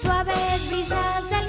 suaves brisas de